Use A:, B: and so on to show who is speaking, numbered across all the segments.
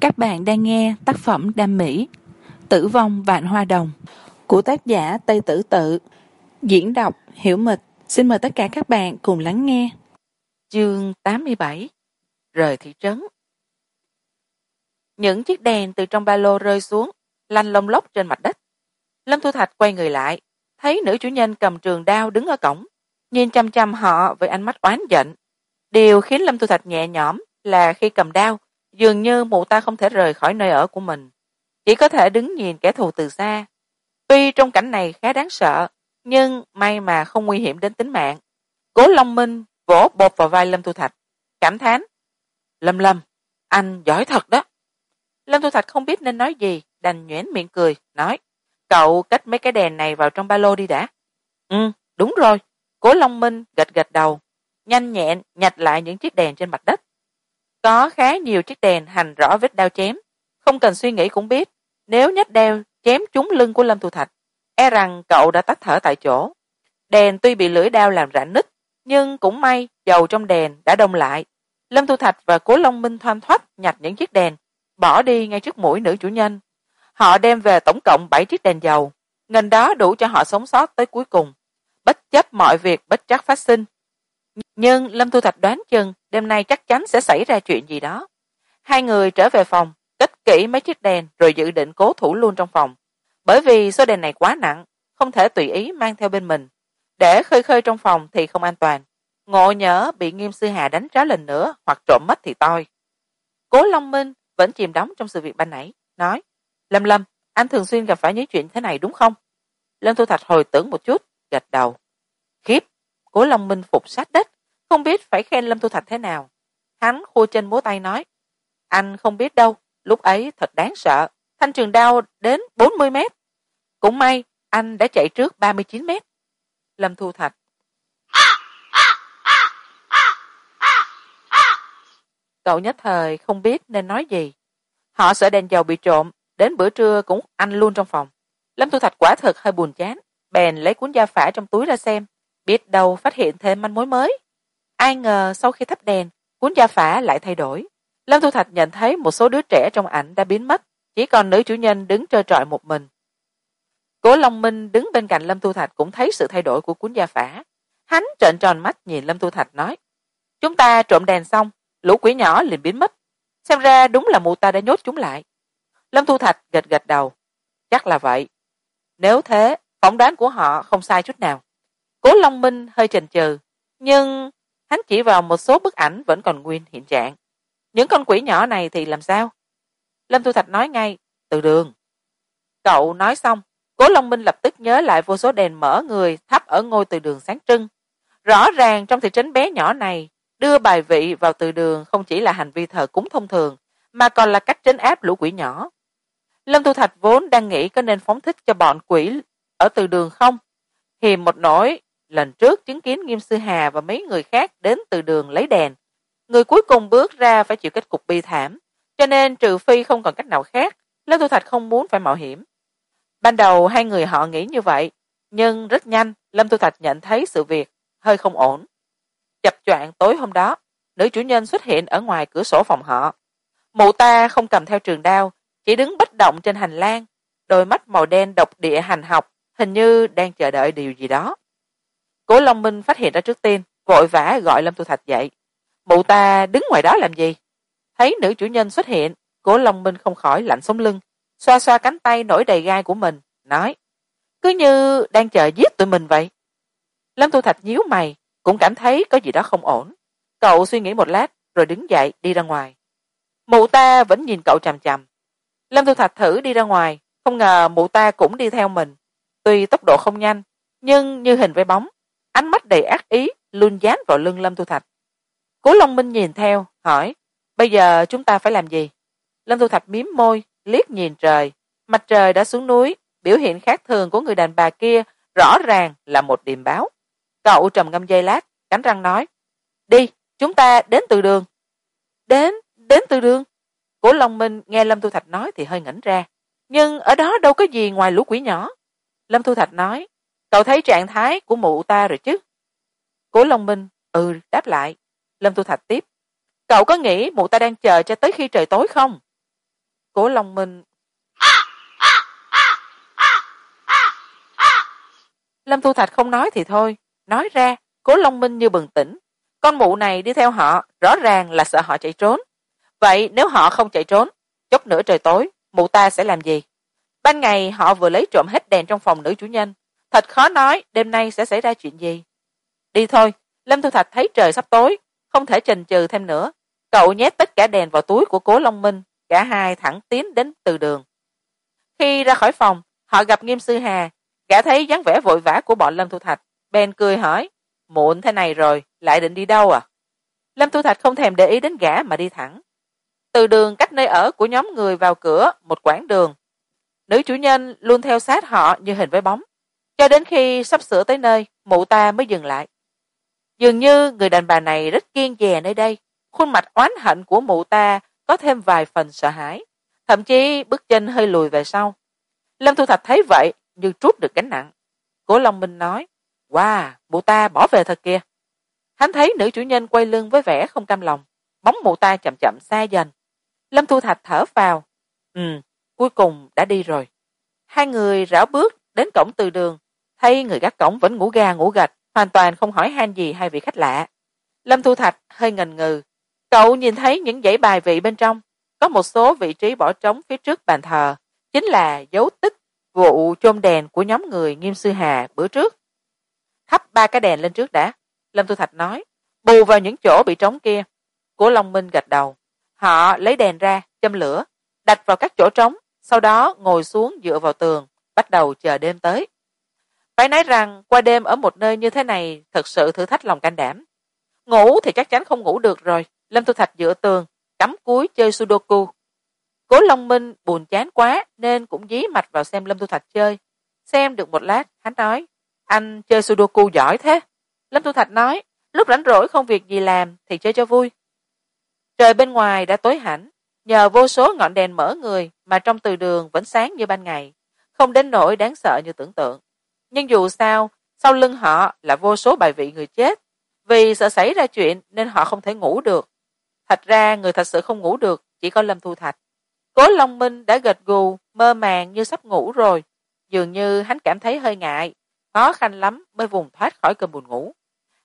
A: các bạn đang nghe tác phẩm đam mỹ, tử vong vạn hoa đồng, của tác giả tây tử tự. Diễn đọc hiểu mịch. Xin mời tất cả các bạn cùng lắng nghe. Chương tám mươi bảy, rời thị trấn. Những chiếc đèn từ trong ba lô rơi xuống lăn lông lốc trên mặt đất. Lâm thu thạch quay người lại, thấy nữ chủ nhân cầm trường đao đứng ở cổng, nhìn chăm chăm họ với ánh mắt oán giận. Điều khiến lâm thu thạch nhẹ nhõm là khi cầm đao dường như mụ ta không thể rời khỏi nơi ở của mình. Chỉ có thể đứng nhìn kẻ thù từ xa. Tuy trong cảnh này khá đáng sợ, nhưng may mà không nguy hiểm đến tính mạng. Cố long minh vỗ bột vào vai lâm thu thạch, cảm thán, lâm lâm, anh giỏi thật đó. Lâm thu thạch không biết nên nói gì, đành nhoẻn miệng cười, nói, cậu cất mấy cái đèn này vào trong ba lô đi đã. Ừ đúng rồi. Cố long minh gật gật đầu, nhanh nhẹn nhặt lại những chiếc đèn trên mặt đất có khá nhiều chiếc đèn hành rõ vết đao chém. Không cần suy nghĩ cũng biết, nếu nhát đeo chém trúng lưng của lâm thu thạch e rằng cậu đã tắt thở tại chỗ. Đèn tuy bị lưỡi đao làm rạn nứt, nhưng cũng may dầu trong đèn đã đông lại. Lâm thu thạch và cố long minh thoăn thoắt nhặt những chiếc đèn, bỏ đi ngay trước mũi nữ chủ nhân. Họ đem về tổng cộng bảy chiếc đèn dầu. Ngành đó đủ cho họ sống sót tới cuối cùng. Bất chấp mọi việc bất chắc phát sinh nhưng lâm thu thạch đoán chừng đêm nay chắc chắn sẽ xảy ra chuyện gì đó. Hai người trở về phòng, cất kỹ mấy chiếc đèn rồi dự định cố thủ luôn trong phòng. Bởi vì số đèn này quá nặng, không thể tùy ý mang theo bên mình. Để khơi khơi trong phòng thì không an toàn. Ngộ nhỡ bị nghiêm sư hà đánh tráo lần nữa hoặc trộm mất thì toi. Cố long minh vẫn chìm đắm trong sự việc ban nãy, nói, lâm lâm, anh thường xuyên gặp phải những chuyện thế này đúng không? Lâm thu thạch hồi tưởng một chút, gật đầu của long minh phục sát đất, không biết phải khen lâm thu thạch thế nào. Hắn khua chân múa tay nói, anh không biết đâu, lúc ấy thật đáng sợ. Thanh trường đao đến bốn mươi mét. Cũng may, anh đã chạy trước ba mươi chín mét. Lâm thu thạch, cậu nhất thời không biết nên nói gì. Họ sợ đèn dầu bị trộm, đến bữa trưa cũng ăn luôn trong phòng. Lâm thu thạch quả thực hơi buồn chán, bèn lấy cuốn da phả trong túi ra xem biết đâu phát hiện thêm manh mối mới. Ai ngờ sau khi thắp đèn, cuốn da phả lại thay đổi. Lâm thu thạch nhận thấy một số đứa trẻ trong ảnh đã biến mất, chỉ còn nữ chủ nhân đứng trơ trọi một mình. Cố long minh đứng bên cạnh lâm thu thạch cũng thấy sự thay đổi của cuốn da phả. Hắn trợn tròn mắt nhìn lâm thu thạch nói, chúng ta trộm đèn xong, lũ quỷ nhỏ liền biến mất. Xem ra đúng là mụ ta đã nhốt chúng lại. Lâm thu thạch gật gật đầu, chắc là vậy. Nếu thế, phỏng đoán của họ không sai chút nào cố long minh hơi chần chừ, nhưng hắn chỉ vào một số bức ảnh vẫn còn nguyên hiện trạng. Những con quỷ nhỏ này thì làm sao? Lâm thu thạch nói ngay, từ đường. Cậu nói xong, cố long minh lập tức nhớ lại vô số đèn mở người thắp ở ngôi từ đường sáng trưng. Rõ ràng trong thị trấn bé nhỏ này, đưa bài vị vào từ đường không chỉ là hành vi thờ cúng thông thường, mà còn là cách trấn áp lũ quỷ nhỏ. Lâm thu thạch vốn đang nghĩ có nên phóng thích cho bọn quỷ ở từ đường không. Hiềm một nỗi lần trước chứng kiến nghiêm sư hà và mấy người khác đến từ đường lấy đèn. Người cuối cùng bước ra phải chịu kết cục bi thảm, cho nên trừ phi không còn cách nào khác lâm thu thạch không muốn phải mạo hiểm. Ban đầu hai người họ nghĩ như vậy, nhưng rất nhanh, lâm thu thạch nhận thấy sự việc hơi không ổn. Chập choạng tối hôm đó, nữ chủ nhân xuất hiện ở ngoài cửa sổ phòng họ. Mụ ta không cầm theo trường đao, chỉ đứng bất động trên hành lang, đôi mắt màu đen độc địa hành học, hình như đang chờ đợi điều gì đó cố long minh phát hiện ra trước tiên, vội vã gọi lâm thu thạch dậy. Mụ ta đứng ngoài đó làm gì? Thấy nữ chủ nhân xuất hiện, cố long minh không khỏi lạnh sống lưng, xoa xoa cánh tay nổi đầy gai của mình, nói, cứ như đang chờ giết tụi mình vậy. Lâm thu thạch nhíu mày, cũng cảm thấy có gì đó không ổn. Cậu suy nghĩ một lát, rồi đứng dậy đi ra ngoài. Mụ ta vẫn nhìn cậu chằm chằm. Lâm thu thạch thử đi ra ngoài, không ngờ mụ ta cũng đi theo mình. Tuy tốc độ không nhanh, nhưng như hình với bóng ánh mắt đầy ác ý, luôn dán vào lưng lâm thu thạch. Cố long minh nhìn theo, hỏi, bây giờ chúng ta phải làm gì? Lâm thu thạch mím môi, liếc nhìn trời. Mặt trời đã xuống núi, biểu hiện khác thường của người đàn bà kia rõ ràng là một điềm báo. Cậu trầm ngâm giây lát, cắn răng nói, đi, chúng ta đến từ đường. Đến đến từ đường? Cố long minh nghe lâm thu thạch nói thì hơi ngẩn ra. Nhưng ở đó đâu có gì ngoài lũ quỷ nhỏ. Lâm thu thạch nói cậu thấy trạng thái của mụ ta rồi chứ? Cố long minh ừ đáp lại. Lâm Tu thạch tiếp. Cậu có nghĩ mụ ta đang chờ cho tới khi trời tối không? Cố long minh. Lâm thu thạch không nói thì thôi. Nói ra, cố long minh như bừng tỉnh. Con mụ này đi theo họ, rõ ràng là sợ họ chạy trốn. Vậy nếu họ không chạy trốn, chốc nữa trời tối, mụ ta sẽ làm gì? Ban ngày họ vừa lấy trộm hết đèn trong phòng nữ chủ nhân thật khó nói đêm nay sẽ xảy ra chuyện gì. Đi thôi, lâm thu thạch thấy trời sắp tối, không thể chần chừ thêm nữa. Cậu nhét tất cả đèn vào túi của cố long minh, cả hai thẳng tiến đến từ đường. Khi ra khỏi phòng, họ gặp nghiêm sư hà, gã thấy dáng vẻ vội vã của bọn lâm thu thạch, bèn cười hỏi, muộn thế này rồi, lại định đi đâu à? Lâm thu thạch không thèm để ý đến gã mà đi thẳng. Từ đường cách nơi ở của nhóm người vào cửa một quãng đường. Nữ chủ nhân luôn theo sát họ như hình với bóng cho đến khi sắp sửa tới nơi, mụ ta mới dừng lại. Dường như người đàn bà này rất kiên dè nơi đây. Khuôn mặt oán hận của mụ ta có thêm vài phần sợ hãi. Thậm chí bước chân hơi lùi về sau. Lâm thu thạch thấy vậy, như trút được gánh nặng. Cố long minh nói, wow, mụ ta bỏ về thật kìa. Hắn thấy nữ chủ nhân quay lưng với vẻ không cam lòng, bóng mụ ta chậm chậm xa dần. Lâm thu thạch thở vào ừ cuối cùng đã đi rồi. Hai người rảo bước đến cổng từ đường thấy người gác cổng vẫn ngủ ga, ngủ gạch, hoàn toàn không hỏi han gì hai vị khách lạ. Lâm thu thạch hơi ngần ngừ. Cậu nhìn thấy những dãy bài vị bên trong, có một số vị trí bỏ trống phía trước bàn thờ, chính là dấu tích vụ chôm đèn của nhóm người nghiêm sư hà bữa trước. Thắp ba cái đèn lên trước đã, lâm thu thạch nói, bù vào những chỗ bị trống kia. Của long minh gật đầu. Họ lấy đèn ra, châm lửa, đặt vào các chỗ trống, sau đó ngồi xuống dựa vào tường, bắt đầu chờ đêm tới phải nói rằng, qua đêm ở một nơi như thế này, thật sự thử thách lòng can đảm. Ngủ thì chắc chắn không ngủ được rồi, lâm thu thạch dựa tường, cắm cúi chơi sudoku. Cố long minh buồn chán quá nên cũng dí mạch vào xem lâm thu thạch chơi. Xem được một lát, hắn nói, anh chơi sudoku giỏi thế. Lâm thu thạch nói, lúc rảnh rỗi không việc gì làm thì chơi cho vui. Trời bên ngoài đã tối hẳn, nhờ vô số ngọn đèn mở người mà trong từ đường vẫn sáng như ban ngày, không đến nỗi đáng sợ như tưởng tượng nhưng dù sao, sau lưng họ là vô số bài vị người chết. Vì sợ xảy ra chuyện nên họ không thể ngủ được. Thật ra, người thật sự không ngủ được, chỉ có lâm thu thạch. Cố long minh đã gật gù, mơ màng như sắp ngủ rồi. Dường như hắn cảm thấy hơi ngại, khó khăn lắm mới vùng thoát khỏi cơn buồn ngủ.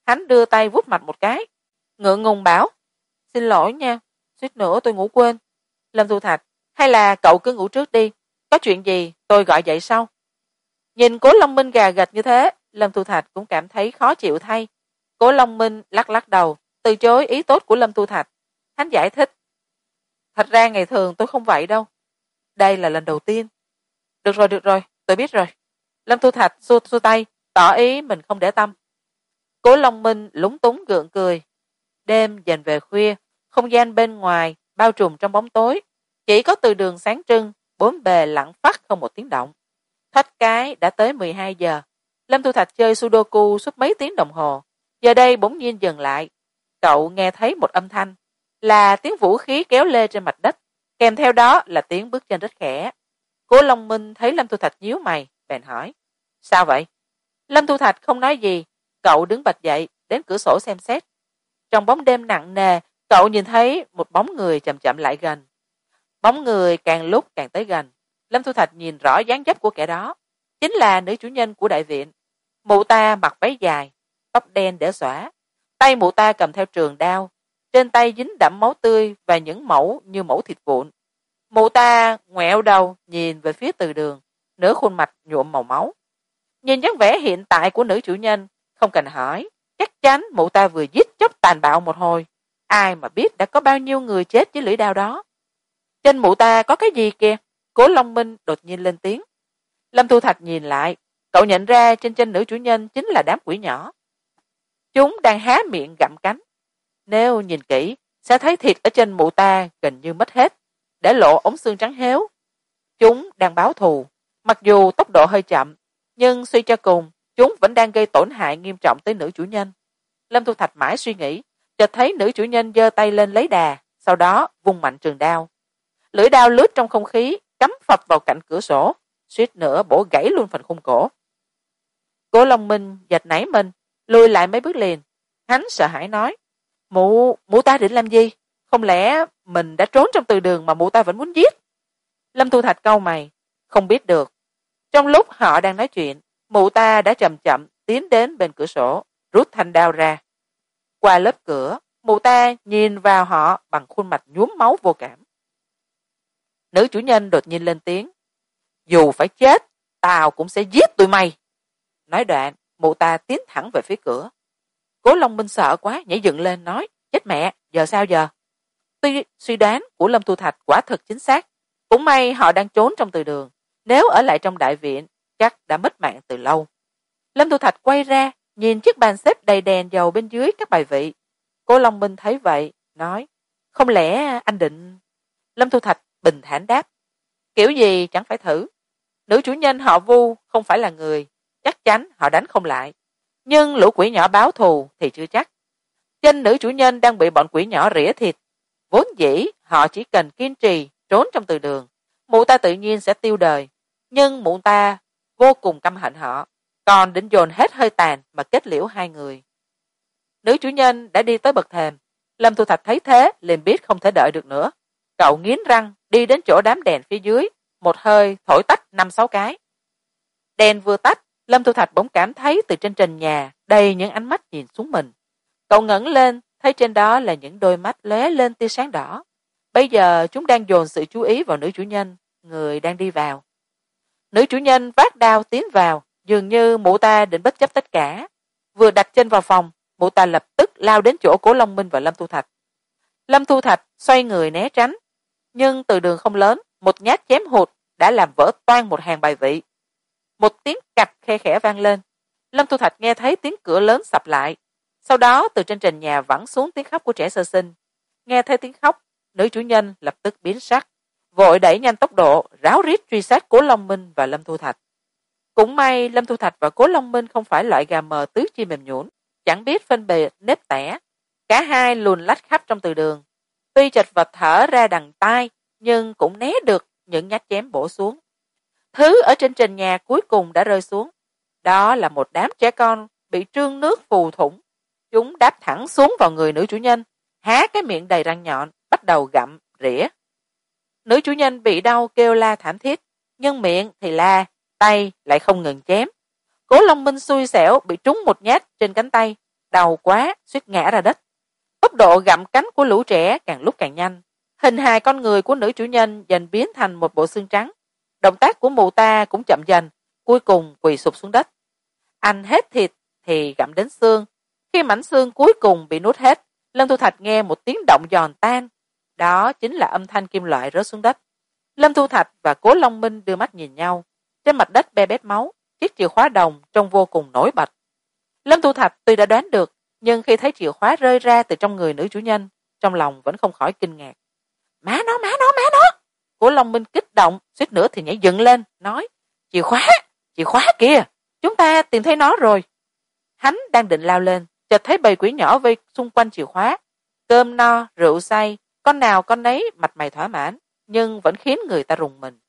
A: Hắn đưa tay vuốt mặt một cái. Ngượng ngùng bảo, xin lỗi nha, suýt nữa tôi ngủ quên. Lâm thu thạch, hay là cậu cứ ngủ trước đi, có chuyện gì tôi gọi dậy sau nhìn cố long minh gà gật như thế, lâm thu thạch cũng cảm thấy khó chịu thay. Cố long minh lắc lắc đầu, từ chối ý tốt của lâm thu thạch. Hắn giải thích, thật ra ngày thường tôi không vậy đâu. Đây là lần đầu tiên. Được rồi được rồi, tôi biết rồi. Lâm thu thạch xua xua tay, tỏ ý mình không để tâm. Cố long minh lúng túng gượng cười. Đêm dần về khuya, không gian bên ngoài bao trùm trong bóng tối. Chỉ có từ đường sáng trưng, bốn bề lặng phát không một tiếng động thách cái đã tới mười hai giờ. Lâm thu thạch chơi sudoku suốt mấy tiếng đồng hồ. Giờ đây bỗng nhiên dừng lại. Cậu nghe thấy một âm thanh, là tiếng vũ khí kéo lê trên mặt đất. Kèm theo đó là tiếng bước chân rất khẽ. Cố long minh thấy lâm thu thạch nhíu mày, bèn hỏi, sao vậy? Lâm thu thạch không nói gì. Cậu đứng bật dậy, đến cửa sổ xem xét. Trong bóng đêm nặng nề, cậu nhìn thấy một bóng người chậm chậm lại gần. Bóng người càng lúc càng tới gần lâm thu thạch nhìn rõ dáng dấp của kẻ đó. Chính là nữ chủ nhân của đại viện. Mụ ta mặc váy dài, tóc đen để xõa. Tay mụ ta cầm theo trường đao. Trên tay dính đẫm máu tươi và những mẫu như mẫu thịt vụn. Mụ ta ngoẹo đầu nhìn về phía từ đường, nửa khuôn mặt nhuộm màu máu. Nhìn dáng vẻ hiện tại của nữ chủ nhân, không cần hỏi, chắc chắn mụ ta vừa giết chóc tàn bạo một hồi. Ai mà biết đã có bao nhiêu người chết với lưỡi đao đó. Trên mụ ta có cái gì kìa? Cố long minh đột nhiên lên tiếng. Lâm thu thạch nhìn lại, cậu nhận ra trên chân nữ chủ nhân chính là đám quỷ nhỏ. Chúng đang há miệng gặm cánh. Nếu nhìn kỹ, sẽ thấy thịt ở trên mụ ta gần như mất hết, để lộ ống xương trắng héo. Chúng đang báo thù. Mặc dù tốc độ hơi chậm, nhưng suy cho cùng, chúng vẫn đang gây tổn hại nghiêm trọng tới nữ chủ nhân. Lâm thu thạch mãi suy nghĩ, chợt thấy nữ chủ nhân giơ tay lên lấy đà, sau đó vung mạnh trường đao. Lưỡi đao lướt trong không khí cắm phập vào cạnh cửa sổ, suýt nữa bổ gãy luôn phần khung cổ. Cố long minh giật nảy mình, lùi lại mấy bước liền. Hắn sợ hãi nói, mụ mụ ta định làm gì? Không lẽ mình đã trốn trong từ đường mà mụ ta vẫn muốn giết? Lâm thu thạch câu mày, không biết được. Trong lúc họ đang nói chuyện, mụ ta đã chậm chậm tiến đến bên cửa sổ, rút thanh đao ra. Qua lớp cửa, mụ ta nhìn vào họ bằng khuôn mặt nhuốm máu vô cảm nữ chủ nhân đột nhiên lên tiếng. Dù phải chết, tao cũng sẽ giết tụi mày. Nói đoạn, mụ ta tiến thẳng về phía cửa. Cố long minh sợ quá, nhảy dựng lên nói, chết mẹ, giờ sao giờ? Tuy suy đoán của lâm thu thạch quả thật chính xác, cũng may họ đang trốn trong từ đường. Nếu ở lại trong đại viện, chắc đã mất mạng từ lâu. Lâm thu thạch quay ra, nhìn chiếc bàn xếp đầy đèn dầu bên dưới các bài vị. Cô long minh thấy vậy, nói, không lẽ anh định? Lâm thu thạch bình thản đáp, kiểu gì chẳng phải thử. Nữ chủ nhân họ vu không phải là người, chắc chắn họ đánh không lại. Nhưng lũ quỷ nhỏ báo thù thì chưa chắc. Chân nữ chủ nhân đang bị bọn quỷ nhỏ rỉa thịt. Vốn dĩ họ chỉ cần kiên trì, trốn trong từ đường. Mụ ta tự nhiên sẽ tiêu đời. Nhưng mụ ta vô cùng căm hận họ. Còn định dồn hết hơi tàn mà kết liễu hai người. Nữ chủ nhân đã đi tới bậc thềm. Lâm thu thạch thấy thế liền biết không thể đợi được nữa cậu nghiến răng, đi đến chỗ đám đèn phía dưới, một hơi thổi tách năm sáu cái. Đèn vừa tách lâm thu thạch bỗng cảm thấy từ trên trần nhà đầy những ánh mắt nhìn xuống mình. Cậu ngẩng lên, thấy trên đó là những đôi mắt lóe lên tia sáng đỏ. Bây giờ chúng đang dồn sự chú ý vào nữ chủ nhân, người đang đi vào. Nữ chủ nhân vác đao tiến vào, dường như mụ ta định bất chấp tất cả. Vừa đặt chân vào phòng, mụ ta lập tức lao đến chỗ cố long minh và lâm thu thạch. Lâm thu thạch xoay người né tránh nhưng từ đường không lớn, một nhát chém hụt đã làm vỡ toan một hàng bài vị. Một tiếng cạch khe khẽ vang lên. Lâm thu thạch nghe thấy tiếng cửa lớn sập lại. Sau đó, từ trên trần nhà vẳng xuống tiếng khóc của trẻ sơ sinh. Nghe thấy tiếng khóc, nữ chủ nhân lập tức biến sắc, vội đẩy nhanh tốc độ, ráo riết truy sát cố long minh và lâm thu thạch. Cũng may lâm thu thạch và cố long minh không phải loại gà mờ tứ chi mềm nhũn, chẳng biết phân biệt nếp tẻ. Cả hai lùn lách khắp trong từ đường tuy chật vật thở ra đằng tai, nhưng cũng né được những nhát chém bổ xuống. Thứ ở trên trần nhà cuối cùng đã rơi xuống. Đó là một đám trẻ con bị trương nước phù thủng. Chúng đáp thẳng xuống vào người nữ chủ nhân, há cái miệng đầy răng nhọn, bắt đầu gặm, rỉa. Nữ chủ nhân bị đau kêu la thảm thiết, nhưng miệng thì la, tay lại không ngừng chém. Cố long minh xui xẻo bị trúng một nhát trên cánh tay, đau quá, suýt ngã ra đất tốc độ gặm cánh của lũ trẻ càng lúc càng nhanh. Hình hài con người của nữ chủ nhân dần biến thành một bộ xương trắng. Động tác của mụ ta cũng chậm dần, cuối cùng quỳ sụp xuống đất. Anh hết thịt thì gặm đến xương. Khi mảnh xương cuối cùng bị nuốt hết, lâm thu thạch nghe một tiếng động giòn tan. Đó chính là âm thanh kim loại rớt xuống đất. Lâm thu thạch và cố long minh đưa mắt nhìn nhau. Trên mặt đất be bét máu, chiếc chìa khóa đồng trông vô cùng nổi bật. Lâm thu thạch tuy đã đoán được nhưng khi thấy chìa khóa rơi ra từ trong người nữ chủ nhân, trong lòng vẫn không khỏi kinh ngạc. Má nó má nó má nó! Cố long minh kích động, suýt nữa thì nhảy dựng lên, nói, chìa khóa chìa khóa kìa, chúng ta tìm thấy nó rồi. Hắn đang định lao lên, chợt thấy bầy quỷ nhỏ vây xung quanh chìa khóa. Cơm no, rượu say, con nào con nấy, mặt mày thỏa mãn, nhưng vẫn khiến người ta rùng mình.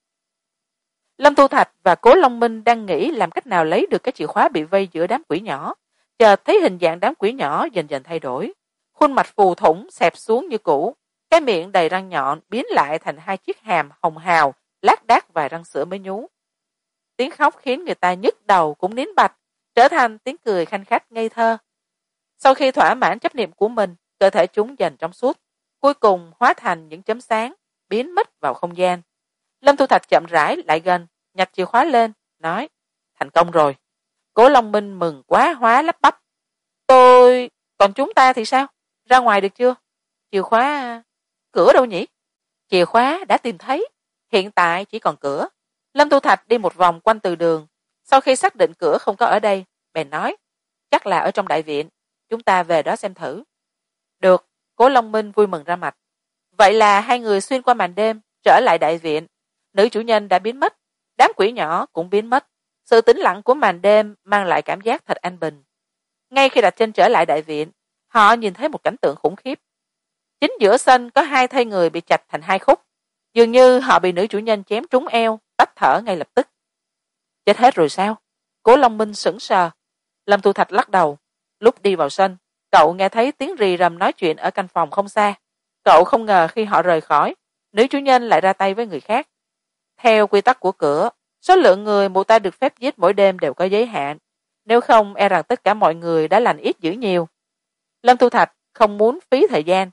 A: Lâm thu thạch và cố long minh đang nghĩ làm cách nào lấy được cái chìa khóa bị vây giữa đám quỷ nhỏ chợt thấy hình dạng đám quỷ nhỏ dần dần thay đổi. Khuôn mặt phù thủng, xẹp xuống như cũ. Cái miệng đầy răng nhọn biến lại thành hai chiếc hàm hồng hào, lác đác vài răng sữa mới nhú. Tiếng khóc khiến người ta nhức đầu cũng nín bạch trở thành tiếng cười khanh khách ngây thơ. Sau khi thỏa mãn chấp niệm của mình, cơ thể chúng dần trong suốt, cuối cùng hóa thành những chấm sáng, biến mất vào không gian. Lâm thu thạch chậm rãi lại gần, nhặt chìa khóa lên, nói, thành công rồi cố long minh mừng quá, hóa lắp bắp. Tôi, còn chúng ta thì sao? Ra ngoài được chưa? Chìa khóa, cửa đâu nhỉ? Chìa khóa đã tìm thấy. Hiện tại chỉ còn cửa. Lâm Tu thạch đi một vòng quanh từ đường. Sau khi xác định cửa không có ở đây, bèn nói, chắc là ở trong đại viện. Chúng ta về đó xem thử. Được. Cố long minh vui mừng ra mặt. Vậy là hai người xuyên qua màn đêm trở lại đại viện. Nữ chủ nhân đã biến mất, đám quỷ nhỏ cũng biến mất sự tĩnh lặng của màn đêm mang lại cảm giác thật an bình. Ngay khi đặt chân trở lại đại viện, họ nhìn thấy một cảnh tượng khủng khiếp. Chính giữa sân có hai thây người bị chặt thành hai khúc. Dường như họ bị nữ chủ nhân chém trúng eo tách thở ngay lập tức. Chết hết rồi sao? Cố long minh sững sờ. Lâm thu thạch lắc đầu. Lúc đi vào sân, cậu nghe thấy tiếng rì rầm nói chuyện ở căn phòng không xa. Cậu không ngờ khi họ rời khỏi, nữ chủ nhân lại ra tay với người khác. Theo quy tắc của cửa số lượng người mụ ta được phép giết mỗi đêm đều có giới hạn. Nếu không e rằng tất cả mọi người đã lành ít dữ nhiều. Lâm thu thạch không muốn phí thời gian.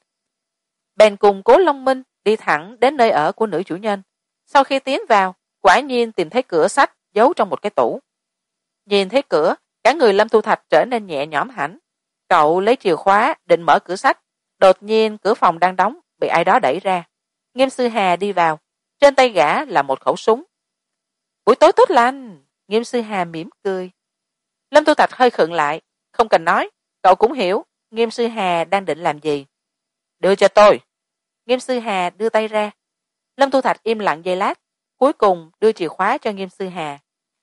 A: Bèn cùng cố long minh đi thẳng đến nơi ở của nữ chủ nhân. Sau khi tiến vào, quả nhiên tìm thấy cửa sách giấu trong một cái tủ. Nhìn thấy cửa, cả người lâm thu thạch trở nên nhẹ nhõm hẳn. Cậu lấy chìa khóa, định mở cửa sách. Đột nhiên, cửa phòng đang đóng, bị ai đó đẩy ra. Nghiêm sư hà đi vào. Trên tay gã là một khẩu súng buổi tối tốt lành. Nghiêm sư hà mỉm cười. Lâm thu thạch hơi khựng lại, không cần nói, cậu cũng hiểu nghiêm sư hà đang định làm gì. Đưa cho tôi. Nghiêm sư hà đưa tay ra. Lâm thu thạch im lặng giây lát, cuối cùng đưa chìa khóa cho nghiêm sư hà.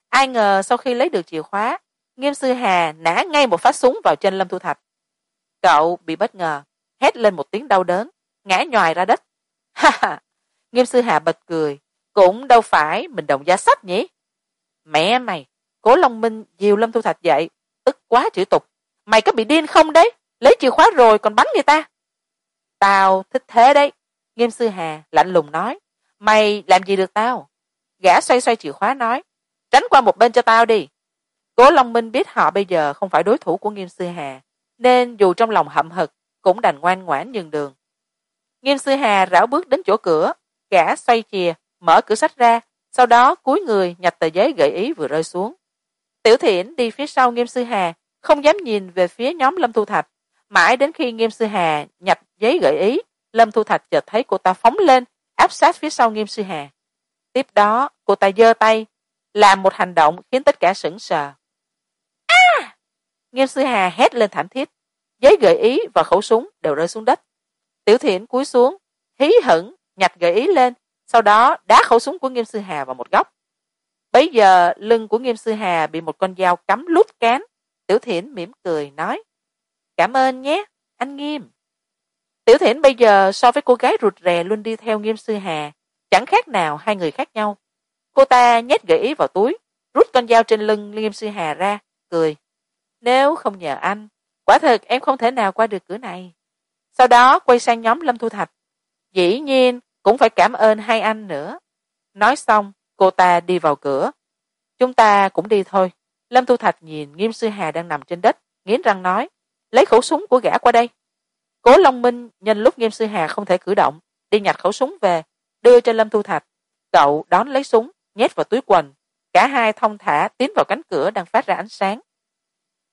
A: Ai ngờ sau khi lấy được chìa khóa, nghiêm sư hà nã ngay một phát súng vào chân lâm thu thạch. Cậu bị bất ngờ, hét lên một tiếng đau đớn, ngã nhoài ra đất. Ha ha. Nghiêm sư hà bật cười cũng đâu phải mình đồng giá sách nhỉ? Mẹ mày, cố long minh dìu lâm thu thạch dậy tức quá chữ tục. Mày có bị điên không đấy? Lấy chìa khóa rồi còn bắn người ta. Tao thích thế đấy, nghiêm sư hà lạnh lùng nói. Mày làm gì được tao? Gã xoay xoay chìa khóa nói. Tránh qua một bên cho tao đi. Cố long minh biết họ bây giờ không phải đối thủ của nghiêm sư hà, nên dù trong lòng hậm hực, cũng đành ngoan ngoãn nhường đường. Nghiêm sư hà rảo bước đến chỗ cửa, gã xoay chìa mở cửa sách ra, sau đó cúi người nhặt tờ giấy gợi ý vừa rơi xuống. Tiểu thiển đi phía sau nghiêm sư hà, không dám nhìn về phía nhóm lâm thu thạch. Mãi đến khi nghiêm sư hà nhặt giấy gợi ý, lâm thu thạch chợt thấy cô ta phóng lên, áp sát phía sau nghiêm sư hà. Tiếp đó, cô ta giơ tay, làm một hành động khiến tất cả sững sờ. A! Nghiêm sư hà hét lên thảm thiết. Giấy gợi ý và khẩu súng đều rơi xuống đất. Tiểu Thiển cúi xuống, hí hửng nhặt gợi ý lên sau đó, đá khẩu súng của nghiêm sư hà vào một góc. Bấy giờ, lưng của nghiêm sư hà bị một con dao cắm lút cán tiểu thiển mỉm cười nói, cảm ơn nhé, anh nghiêm. Tiểu thiển bây giờ so với cô gái rụt rè luôn đi theo nghiêm sư hà, chẳng khác nào hai người khác nhau. Cô ta nhét gợi ý vào túi, rút con dao trên lưng nghiêm sư hà ra, cười, nếu không nhờ anh, quả thực em không thể nào qua được cửa này. Sau đó quay sang nhóm lâm thu thạch. Dĩ nhiên cũng phải cảm ơn hai anh nữa. Nói xong, cô ta đi vào cửa. Chúng ta cũng đi thôi. Lâm thu thạch nhìn nghiêm sư hà đang nằm trên đất, nghiến răng nói, lấy khẩu súng của gã qua đây. Cố long minh nhân lúc nghiêm sư hà không thể cử động, đi nhặt khẩu súng về, đưa cho lâm thu thạch. Cậu đón lấy súng, nhét vào túi quần. Cả hai thong thả tiến vào cánh cửa đang phát ra ánh sáng.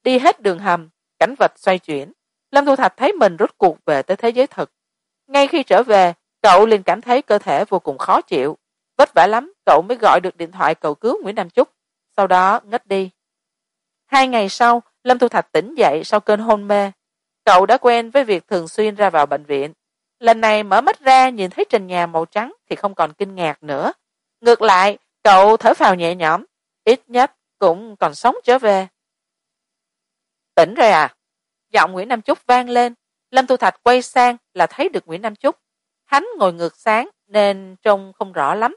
A: Đi hết đường hầm, cảnh vật xoay chuyển. Lâm thu thạch thấy mình rút cuộc về tới thế giới thực ngay khi trở về cậu liền cảm thấy cơ thể vô cùng khó chịu. Vất vả lắm, cậu mới gọi được điện thoại cầu cứu nguyễn nam trúc sau đó, ngất đi. Hai ngày sau, lâm thu thạch tỉnh dậy sau cơn hôn mê. Cậu đã quen với việc thường xuyên ra vào bệnh viện. Lần này mở mắt ra nhìn thấy trần nhà màu trắng thì không còn kinh ngạc nữa. Ngược lại, cậu thở phào nhẹ nhõm, ít nhất cũng còn sống trở về. Tỉnh rồi à? Giọng nguyễn nam trúc vang lên. Lâm thu thạch quay sang là thấy được nguyễn nam trúc khánh ngồi ngược sáng nên trông không rõ lắm.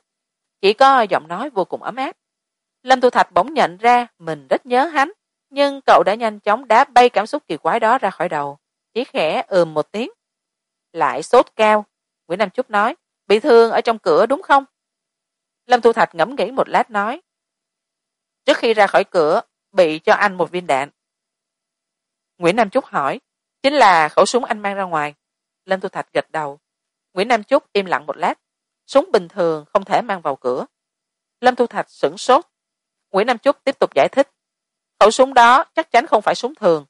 A: Chỉ có giọng nói vô cùng ấm áp. Lâm thu thạch bỗng nhận ra mình rất nhớ hắn, nhưng cậu đã nhanh chóng đá bay cảm xúc kỳ quái đó ra khỏi đầu, chỉ khẽ ừm một tiếng. Lại sốt cao, nguyễn nam trúc nói, bị thương ở trong cửa đúng không? Lâm thu thạch ngẫm nghĩ một lát nói, trước khi ra khỏi cửa, bị cho anh một viên đạn. Nguyễn nam trúc hỏi, chính là khẩu súng anh mang ra ngoài. Lâm thu thạch gật đầu nguyễn nam chúc im lặng một lát. Súng bình thường không thể mang vào cửa. Lâm thu thạch sửng sốt. Nguyễn nam chúc tiếp tục giải thích. Khẩu súng đó chắc chắn không phải súng thường.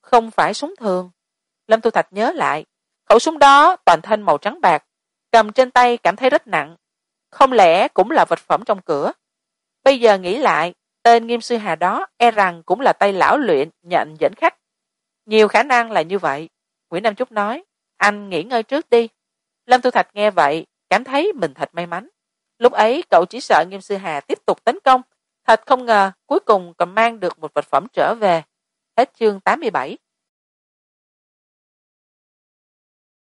A: Không phải súng thường. Lâm thu thạch nhớ lại. Khẩu súng đó toàn thân màu trắng bạc, cầm trên tay cảm thấy rất nặng. Không lẽ cũng là vật phẩm trong cửa? Bây giờ nghĩ lại, tên nghiêm sư hà đó e rằng cũng là tay lão luyện nhận dẫn khách. Nhiều khả năng là như vậy, nguyễn nam trúc nói. Anh nghỉ ngơi trước đi lâm thu thạch nghe vậy, cảm thấy mình thật may mắn. Lúc ấy, cậu chỉ sợ nghiêm sư hà tiếp tục tấn công. Thật không ngờ cuối cùng còn mang được một vật phẩm trở về. Hết chương tám mươi bảy.